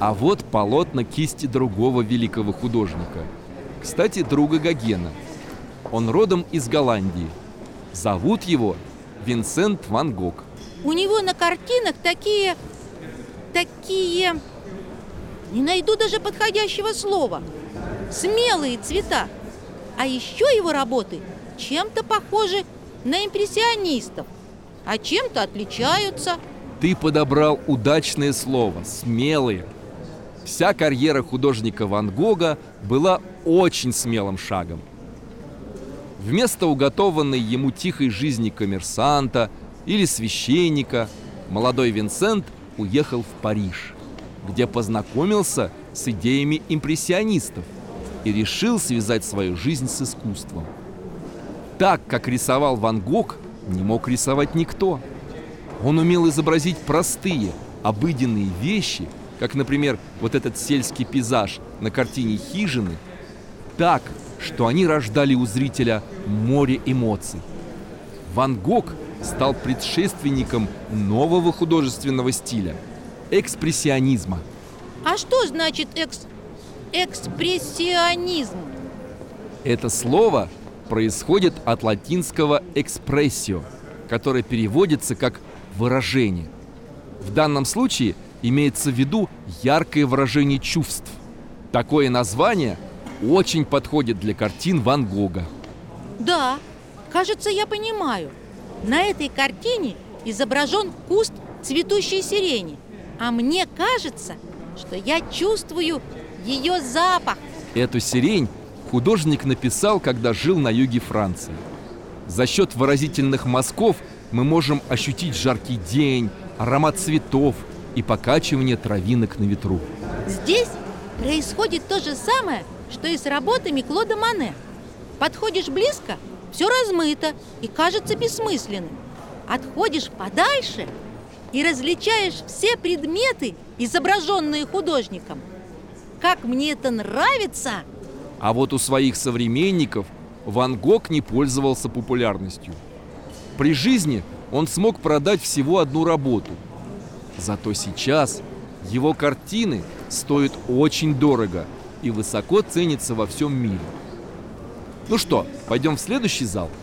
А вот полотна кисти другого великого художника. Кстати, друга Гогена. Он родом из Голландии. Зовут его Винсент Ван Гог. У него на картинах такие... Такие... Не найду даже подходящего слова. Смелые цвета. А еще его работы чем-то похожи на импрессионистов, а чем-то отличаются. Ты подобрал удачное слово «смелые». Вся карьера художника Ван Гога была очень смелым шагом. Вместо уготованной ему тихой жизни коммерсанта или священника, молодой Винсент уехал в Париж, где познакомился с идеями импрессионистов и решил связать свою жизнь с искусством. Так, как рисовал Ван Гог, не мог рисовать никто. Он умел изобразить простые, обыденные вещи, как, например, вот этот сельский пейзаж на картине «Хижины», так, что они рождали у зрителя море эмоций. Ван Гог стал предшественником нового художественного стиля – экспрессионизма. А что значит экс... экспрессионизм? Это слово происходит от латинского «экспрессио», которое переводится как «выражение». В данном случае имеется в виду яркое выражение чувств. Такое название очень подходит для картин Ван Гога. Да, кажется, я понимаю. На этой картине изображен куст цветущей сирени. А мне кажется, что я чувствую ее запах. Эту сирень художник написал, когда жил на юге Франции. За счет выразительных мазков мы можем ощутить жаркий день, аромат цветов и покачивание травинок на ветру. Здесь происходит то же самое, что и с работами Клода Мане. Подходишь близко, все размыто и кажется бессмысленным. Отходишь подальше и различаешь все предметы, изображенные художником. Как мне это нравится! А вот у своих современников Ван Гог не пользовался популярностью. При жизни он смог продать всего одну работу. Зато сейчас его картины стоят очень дорого и высоко ценятся во всем мире. Ну что, пойдем в следующий зал –